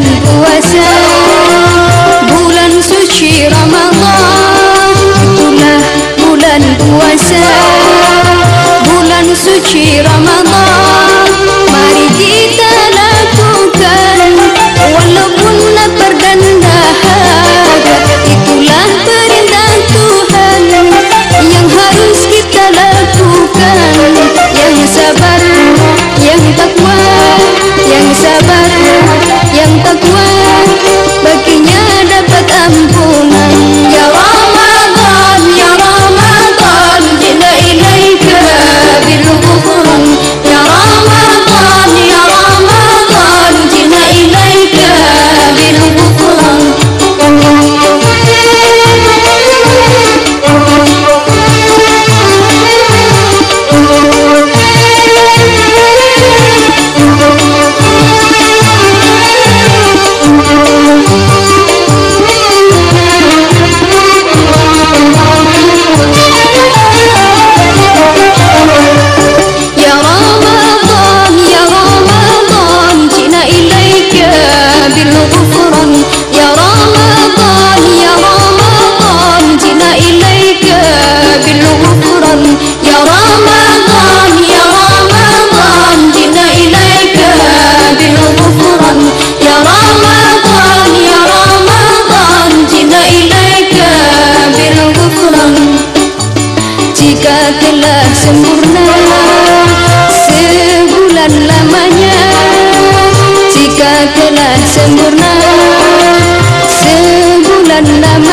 bulan puasa bulan suci ramadan. Itulah bulan puasa bulan suci ramadan. Mari kita lakukan walaupun lapar dan dahaga itulah perintah tuhan yang harus kita lakukan. Yang sabar yang takwa yang sabar yang takwa கண்ணம்